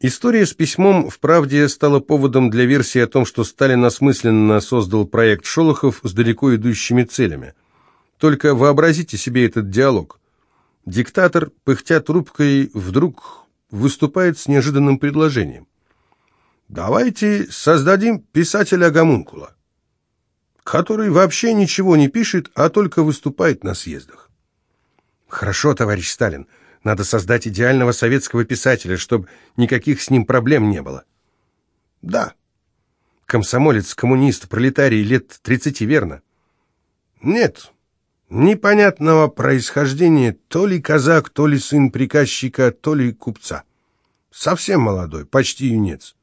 История с письмом вправде стала поводом для версии о том, что Сталин осмысленно создал проект Шолохов с далеко идущими целями. Только вообразите себе этот диалог. Диктатор, пыхтя трубкой, вдруг выступает с неожиданным предложением. «Давайте создадим писателя-гомункула, который вообще ничего не пишет, а только выступает на съездах». «Хорошо, товарищ Сталин». Надо создать идеального советского писателя, чтобы никаких с ним проблем не было. Да. Комсомолец, коммунист, пролетарий лет тридцати, верно? Нет. Непонятного происхождения, то ли казак, то ли сын приказчика, то ли купца. Совсем молодой, почти юнец.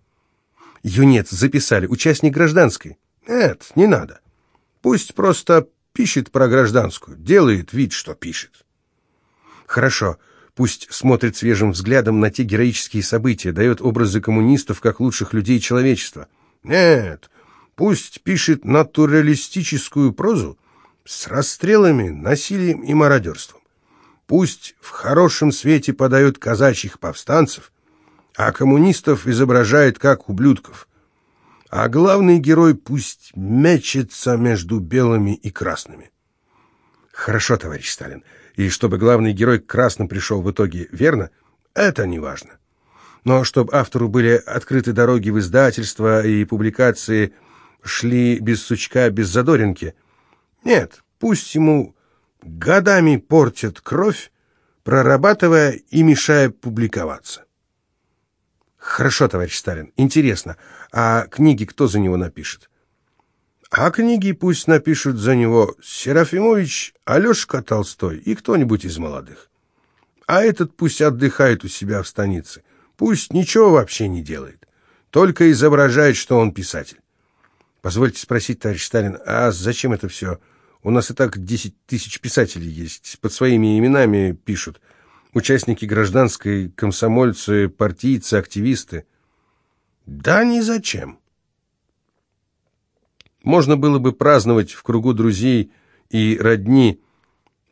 Юнец записали, участник гражданской. Нет, не надо. Пусть просто пишет про гражданскую, делает вид, что пишет. Хорошо. Пусть смотрит свежим взглядом на те героические события, дает образы коммунистов как лучших людей человечества. Нет, пусть пишет натуралистическую прозу с расстрелами, насилием и мародерством. Пусть в хорошем свете подает казачьих повстанцев, а коммунистов изображает как ублюдков. А главный герой пусть мечется между белыми и красными. Хорошо, товарищ Сталин и чтобы главный герой красным пришел в итоге верно, это не важно. Но чтобы автору были открыты дороги в издательство и публикации шли без сучка, без задоринки. Нет, пусть ему годами портят кровь, прорабатывая и мешая публиковаться. Хорошо, товарищ Сталин, интересно, а книги кто за него напишет? А книги пусть напишут за него Серафимович, Алешка Толстой и кто-нибудь из молодых. А этот пусть отдыхает у себя в станице. Пусть ничего вообще не делает. Только изображает, что он писатель. Позвольте спросить, товарищ Сталин, а зачем это все? У нас и так 10 тысяч писателей есть. Под своими именами пишут. Участники гражданской, комсомольцы, партийцы, активисты. Да ни зачем. Можно было бы праздновать в кругу друзей и родни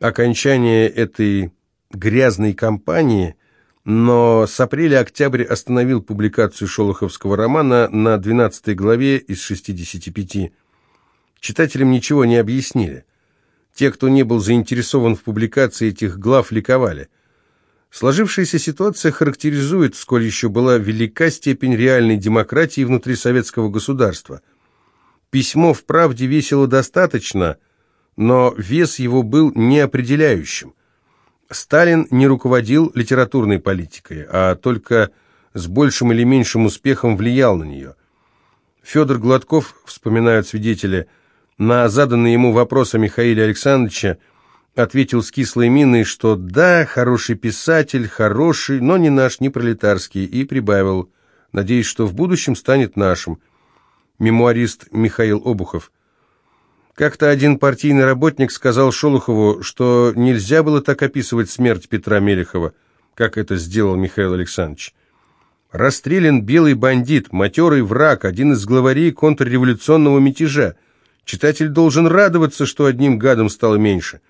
окончание этой грязной кампании, но с апреля-октябрь остановил публикацию шолоховского романа на 12 главе из 65. Читателям ничего не объяснили. Те, кто не был заинтересован в публикации этих глав, ликовали. Сложившаяся ситуация характеризует, сколь еще была велика степень реальной демократии внутри советского государства – Письмо в правде весило достаточно, но вес его был неопределяющим. Сталин не руководил литературной политикой, а только с большим или меньшим успехом влиял на нее. Федор Гладков, вспоминают свидетели, на заданный ему вопрос о Михаиле Александровиче ответил с кислой миной, что да, хороший писатель, хороший, но не наш, не пролетарский, и прибавил, надеюсь, что в будущем станет нашим – мемуарист Михаил Обухов. Как-то один партийный работник сказал Шолохову, что нельзя было так описывать смерть Петра Мелехова, как это сделал Михаил Александрович. Расстрелян белый бандит, матерый враг, один из главарей контрреволюционного мятежа. Читатель должен радоваться, что одним гадом стало меньше.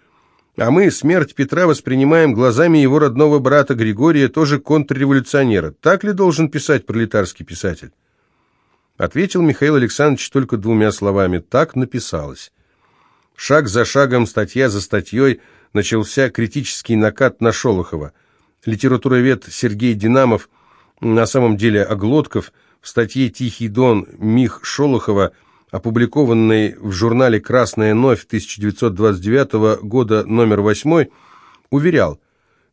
А мы смерть Петра воспринимаем глазами его родного брата Григория, тоже контрреволюционера. Так ли должен писать пролетарский писатель? Ответил Михаил Александрович только двумя словами. Так написалось. Шаг за шагом, статья за статьей начался критический накат на Шолохова. Литературовед Сергей Динамов, на самом деле Оглотков, в статье «Тихий дон» Мих Шолохова, опубликованной в журнале «Красная новь» 1929 года, номер 8, уверял,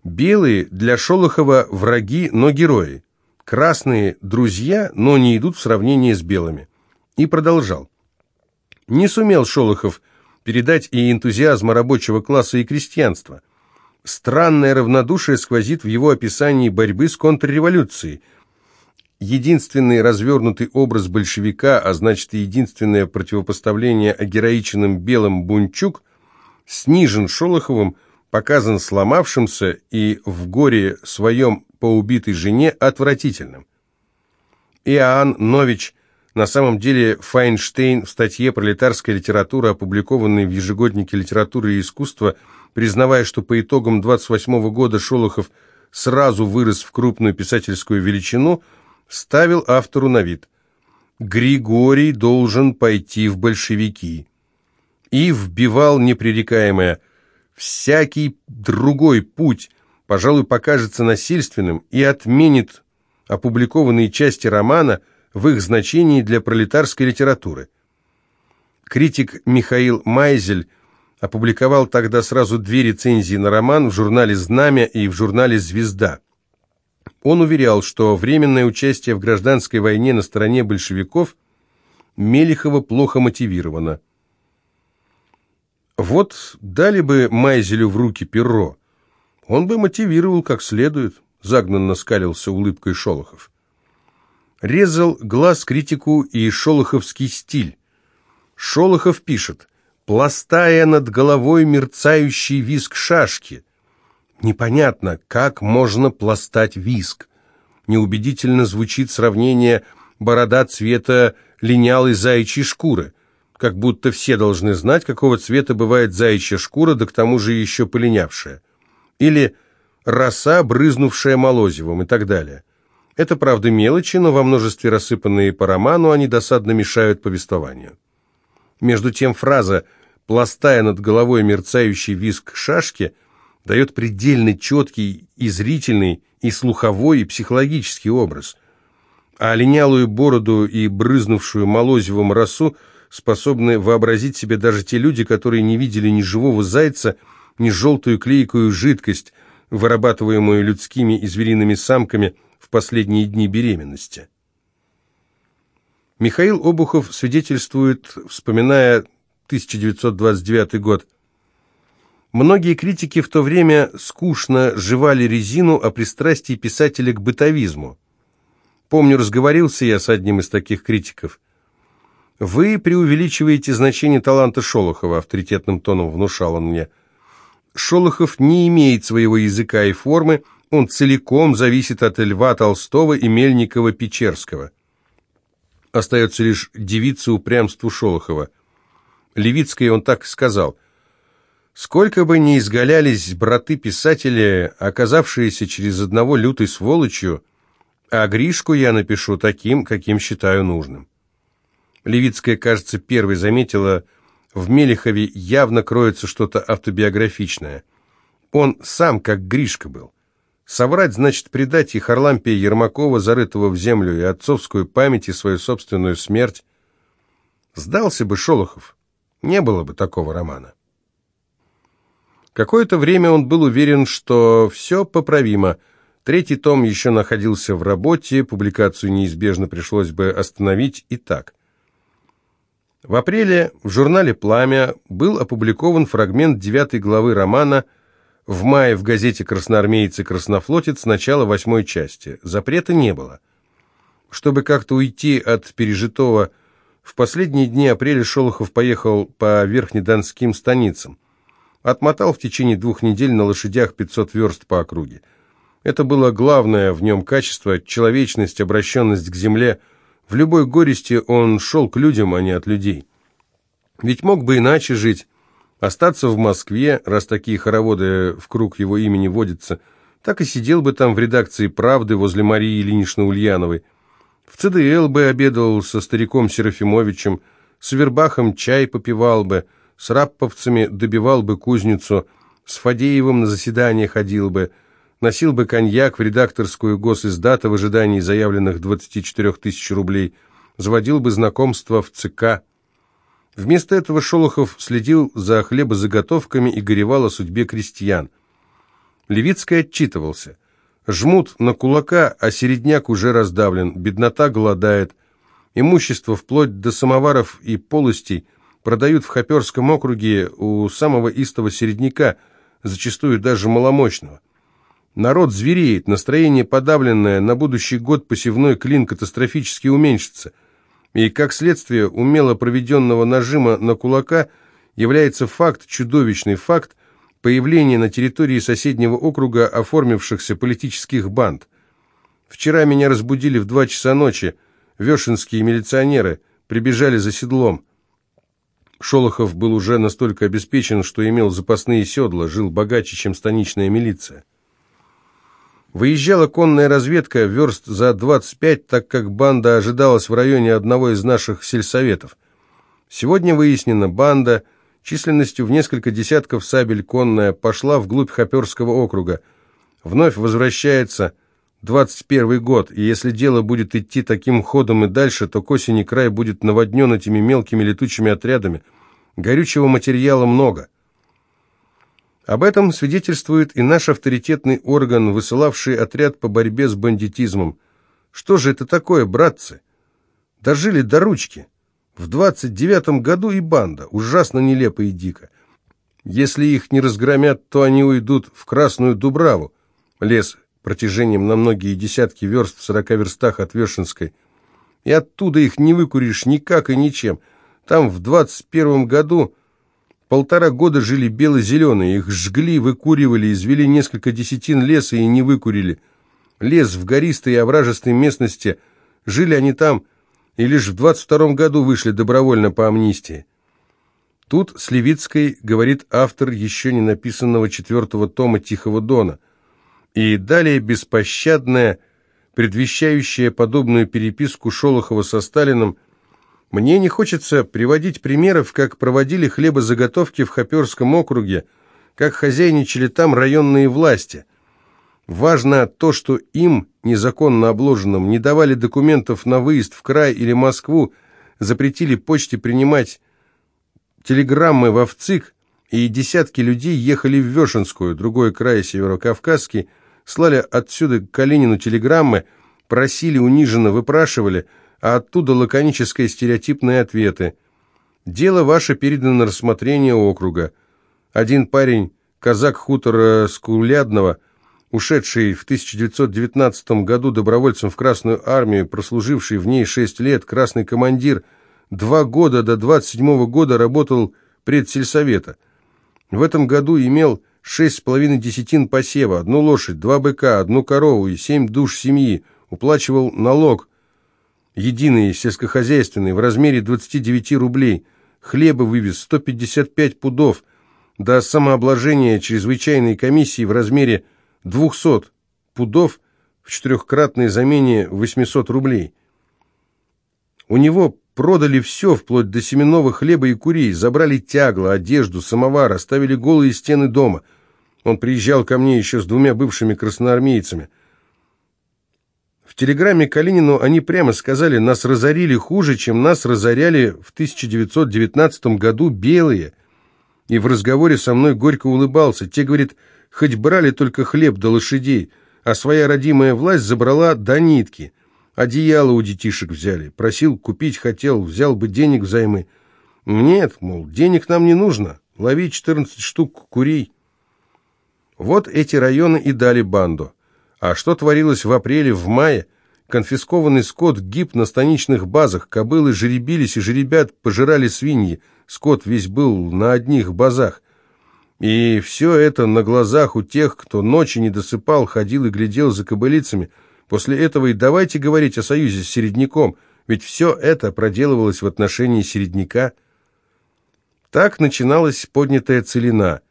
«Белые для Шолохова враги, но герои. Красные – друзья, но не идут в сравнение с белыми. И продолжал. Не сумел Шолохов передать и энтузиазма рабочего класса и крестьянства. Странное равнодушие сквозит в его описании борьбы с контрреволюцией. Единственный развернутый образ большевика, а значит и единственное противопоставление героичным белым Бунчук, снижен Шолоховым, показан сломавшимся и в горе своем по убитой жене отвратительным. Иоанн Нович, на самом деле Файнштейн в статье «Пролетарская литература», опубликованной в ежегоднике литературы и искусства, признавая, что по итогам 28 года Шолохов сразу вырос в крупную писательскую величину, ставил автору на вид. Григорий должен пойти в большевики. И вбивал непререкаемое «всякий другой путь, пожалуй, покажется насильственным и отменит опубликованные части романа в их значении для пролетарской литературы». Критик Михаил Майзель опубликовал тогда сразу две рецензии на роман в журнале «Знамя» и в журнале «Звезда». Он уверял, что временное участие в гражданской войне на стороне большевиков Мелехова плохо мотивировано. Вот дали бы Майзелю в руки перо, он бы мотивировал как следует, загнанно скалился улыбкой Шолохов. Резал глаз критику и шолоховский стиль. Шолохов пишет пластая над головой мерцающий виск шашки. Непонятно, как можно пластать виск. Неубедительно звучит сравнение борода цвета линялой заячьей шкуры, как будто все должны знать, какого цвета бывает заячья шкура, да к тому же еще полинявшая. Или роса, брызнувшая молозивом и так далее. Это, правда, мелочи, но во множестве рассыпанные по роману они досадно мешают повествованию. Между тем фраза пластая над головой мерцающий виск шашки, дает предельно четкий и зрительный, и слуховой, и психологический образ. А линялую бороду и брызнувшую молозивом росу способны вообразить себе даже те люди, которые не видели ни живого зайца, ни желтую клейкую жидкость, вырабатываемую людскими и звериными самками в последние дни беременности. Михаил Обухов свидетельствует, вспоминая 1929 год. Многие критики в то время скучно жевали резину о пристрастии писателя к бытовизму. Помню, разговорился я с одним из таких критиков. «Вы преувеличиваете значение таланта Шолохова», — авторитетным тоном внушал он мне. «Шолохов не имеет своего языка и формы, он целиком зависит от Льва Толстого и Мельникова-Печерского». Остается лишь девица упрямству Шолохова — Левицкой он так сказал. «Сколько бы ни изгалялись браты-писатели, оказавшиеся через одного лютой сволочью, а Гришку я напишу таким, каким считаю нужным». Левицкая, кажется, первой заметила, в Мелехове явно кроется что-то автобиографичное. Он сам как Гришка был. Соврать значит предать и Харлампия Ермакова, зарытого в землю, и отцовскую память, и свою собственную смерть. Сдался бы Шолохов не было бы такого романа. Какое-то время он был уверен, что все поправимо. Третий том еще находился в работе, публикацию неизбежно пришлось бы остановить и так. В апреле в журнале «Пламя» был опубликован фрагмент девятой главы романа в мае в газете «Красноармеец и краснофлотец» начала восьмой части. Запрета не было. Чтобы как-то уйти от пережитого в последние дни апреля Шолохов поехал по верхнедонским станицам. Отмотал в течение двух недель на лошадях 500 верст по округе. Это было главное в нем качество, человечность, обращенность к земле. В любой горести он шел к людям, а не от людей. Ведь мог бы иначе жить, остаться в Москве, раз такие хороводы в круг его имени водятся, так и сидел бы там в редакции «Правды» возле Марии Ильиничны Ульяновой, в ЦДЛ бы обедал со стариком Серафимовичем, с Вербахом чай попивал бы, с рапповцами добивал бы кузницу, с Фадеевым на заседание ходил бы, носил бы коньяк в редакторскую госиздата в ожидании заявленных 24 тысяч рублей, заводил бы знакомства в ЦК. Вместо этого Шолохов следил за хлебозаготовками и горевал о судьбе крестьян. Левицкий отчитывался – Жмут на кулака, а середняк уже раздавлен, беднота голодает. Имущество вплоть до самоваров и полостей продают в Хоперском округе у самого истого середняка, зачастую даже маломощного. Народ звереет, настроение подавленное, на будущий год посевной клин катастрофически уменьшится. И, как следствие умело проведенного нажима на кулака, является факт, чудовищный факт, появление на территории соседнего округа оформившихся политических банд. Вчера меня разбудили в два часа ночи. Вешенские милиционеры прибежали за седлом. Шолохов был уже настолько обеспечен, что имел запасные седла, жил богаче, чем станичная милиция. Выезжала конная разведка верст за 25, так как банда ожидалась в районе одного из наших сельсоветов. Сегодня выяснено, банда численностью в несколько десятков сабель конная пошла вглубь Хоперского округа. Вновь возвращается 21 год, и если дело будет идти таким ходом и дальше, то к осени край будет наводнен этими мелкими летучими отрядами. Горючего материала много. Об этом свидетельствует и наш авторитетный орган, высылавший отряд по борьбе с бандитизмом. Что же это такое, братцы? Дожили до ручки. В двадцать девятом году и банда. Ужасно нелепо и дико. Если их не разгромят, то они уйдут в Красную Дубраву. Лес протяжением на многие десятки верст в сорока верстах от Вершинской. И оттуда их не выкуришь никак и ничем. Там в двадцать первом году Полтора года жили бело-зеленые, их жгли, выкуривали, извели несколько десятин леса и не выкурили. Лес в гористой и овражистой местности, жили они там, и лишь в 22 году вышли добровольно по амнистии. Тут с Левицкой говорит автор еще не написанного четвертого тома «Тихого дона». И далее беспощадная, предвещающая подобную переписку Шолохова со Сталином – мне не хочется приводить примеров, как проводили хлебозаготовки в Хоперском округе, как хозяйничали там районные власти. Важно то, что им, незаконно обложенным, не давали документов на выезд в край или Москву, запретили почте принимать телеграммы в Овцик, и десятки людей ехали в Вешенскую, другой край Северокавказский, слали отсюда к Калинину телеграммы, просили униженно, выпрашивали – а оттуда лаконические стереотипные ответы. Дело ваше передано на рассмотрение округа. Один парень, казак хутора Скулядного, ушедший в 1919 году добровольцем в Красную армию, прослуживший в ней шесть лет, красный командир, два года до 27 года работал предсельсовета. В этом году имел шесть с половиной десятин посева, одну лошадь, два быка, одну корову и семь душ семьи, уплачивал налог, единый сельскохозяйственный, в размере 29 рублей, хлеба вывез 155 пудов, до самообложения чрезвычайной комиссии в размере 200 пудов в четырехкратной замене 800 рублей. У него продали все, вплоть до семенного хлеба и курей, забрали тягло, одежду, самовар, оставили голые стены дома. Он приезжал ко мне еще с двумя бывшими красноармейцами – телеграмме Калинину они прямо сказали, нас разорили хуже, чем нас разоряли в 1919 году белые. И в разговоре со мной горько улыбался. Те, говорит, хоть брали только хлеб до лошадей, а своя родимая власть забрала до нитки. Одеяло у детишек взяли. Просил купить, хотел, взял бы денег взаймы. Нет, мол, денег нам не нужно. Лови 14 штук курей. Вот эти районы и дали банду. А что творилось в апреле, в мае? Конфискованный скот гиб на станичных базах, кобылы жеребились и жеребят пожирали свиньи, скот весь был на одних базах. И все это на глазах у тех, кто ночи не досыпал, ходил и глядел за кобылицами. После этого и давайте говорить о союзе с середняком, ведь все это проделывалось в отношении середняка. Так начиналась поднятая целина –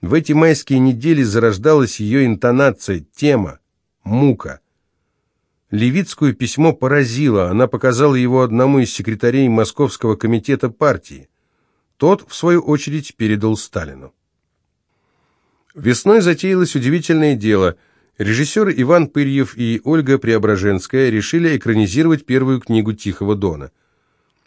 в эти майские недели зарождалась ее интонация, тема, мука. Левицкую письмо поразило, она показала его одному из секретарей Московского комитета партии. Тот, в свою очередь, передал Сталину. Весной затеялось удивительное дело. Режиссеры Иван Пырьев и Ольга Преображенская решили экранизировать первую книгу Тихого Дона.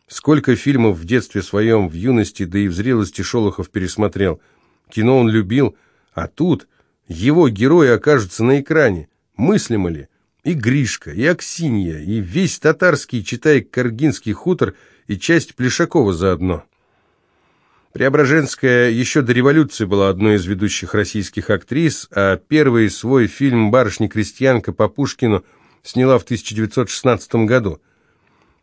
Сколько фильмов в детстве своем, в юности, да и в зрелости Шолохов пересмотрел – Кино он любил, а тут его герои окажутся на экране. Мыслимо ли? И Гришка, и Аксинья, и весь татарский, читай Каргинский хутор, и часть Плешакова заодно. Преображенская еще до революции была одной из ведущих российских актрис, а первый свой фильм «Барышня-крестьянка» по Пушкину сняла в 1916 году.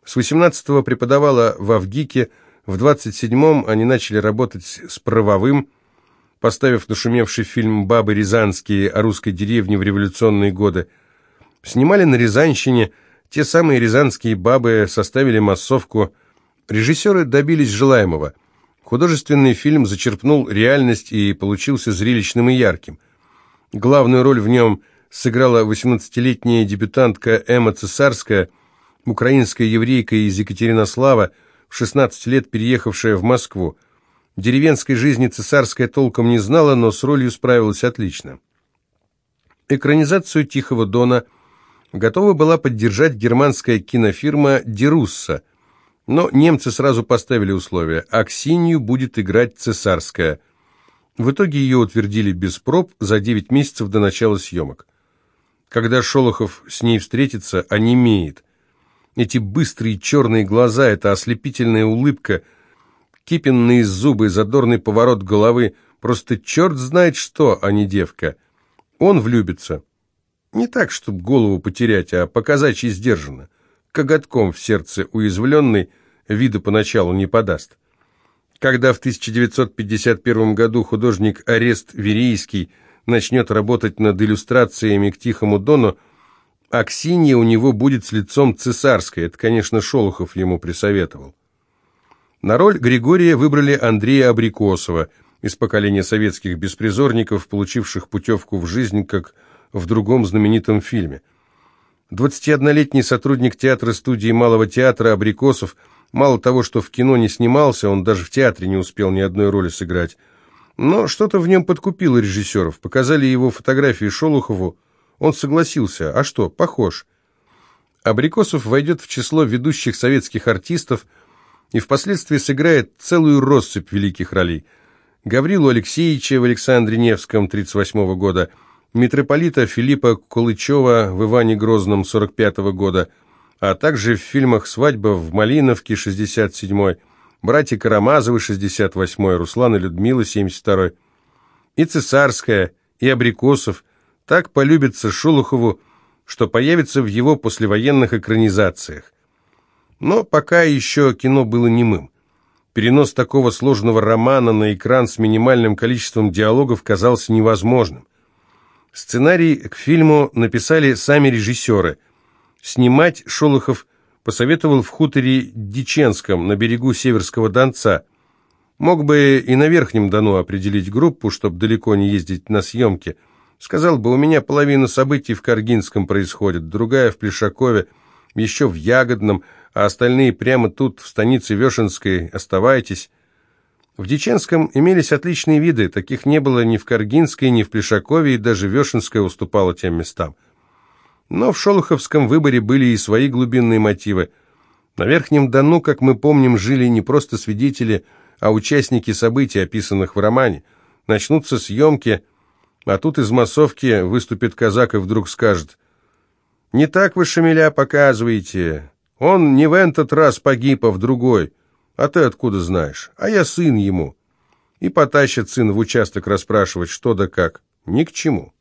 С 18-го преподавала в Авгике, в 27-м они начали работать с правовым, поставив нашумевший фильм «Бабы Рязанские» о русской деревне в революционные годы. Снимали на Рязанщине, те самые рязанские бабы составили массовку. Режиссеры добились желаемого. Художественный фильм зачерпнул реальность и получился зрелищным и ярким. Главную роль в нем сыграла 18-летняя дебютантка Эмма Цесарская, украинская еврейка из Екатеринослава, в 16 лет переехавшая в Москву. Деревенской жизни Цесарская толком не знала, но с ролью справилась отлично. Экранизацию «Тихого дона» готова была поддержать германская кинофирма «Дерусса», но немцы сразу поставили условие – Аксинью будет играть Цесарская. В итоге ее утвердили без проб за 9 месяцев до начала съемок. Когда Шолохов с ней встретится, онемеет. Эти быстрые черные глаза, эта ослепительная улыбка, кипенные зубы, задорный поворот головы – просто черт знает что, а не девка. Он влюбится. Не так, чтобы голову потерять, а показать и сдержанно. Коготком в сердце уязвленный вида поначалу не подаст. Когда в 1951 году художник Арест Верейский начнет работать над иллюстрациями к «Тихому дону», Аксинья у него будет с лицом цесарской, это, конечно, Шолохов ему присоветовал. На роль Григория выбрали Андрея Абрикосова из поколения советских беспризорников, получивших путевку в жизнь, как в другом знаменитом фильме. 21-летний сотрудник театра-студии Малого театра Абрикосов – Мало того, что в кино не снимался, он даже в театре не успел ни одной роли сыграть. Но что-то в нем подкупило режиссеров. Показали его фотографии Шолохову. Он согласился. А что, похож. Абрикосов войдет в число ведущих советских артистов и впоследствии сыграет целую россыпь великих ролей. Гаврилу Алексеевича в Александре Невском 1938 года, митрополита Филиппа Кулычева в Иване Грозном 1945 года – а также в фильмах «Свадьба в Малиновке» 67-й, «Братья Карамазовы» 68-й, «Руслан и Людмила» 72-й, и «Цесарская», и «Абрикосов» так полюбится Шолохову, что появится в его послевоенных экранизациях. Но пока еще кино было немым. Перенос такого сложного романа на экран с минимальным количеством диалогов казался невозможным. Сценарий к фильму написали сами режиссеры – Снимать Шолохов посоветовал в хуторе Диченском на берегу Северского Донца. Мог бы и на Верхнем Дону определить группу, чтобы далеко не ездить на съемки. Сказал бы, у меня половина событий в Каргинском происходит, другая в Плешакове, еще в Ягодном, а остальные прямо тут, в станице Вешенской, оставайтесь. В Диченском имелись отличные виды, таких не было ни в Каргинской, ни в Плешакове, и даже Вешенская уступала тем местам. Но в шолоховском выборе были и свои глубинные мотивы. На Верхнем Дону, как мы помним, жили не просто свидетели, а участники событий, описанных в романе. Начнутся съемки, а тут из массовки выступит казак и вдруг скажет «Не так вы, Шамиля, показываете. Он не в этот раз погиб, а в другой. А ты откуда знаешь? А я сын ему». И потащит сын в участок расспрашивать, что да как. Ни к чему.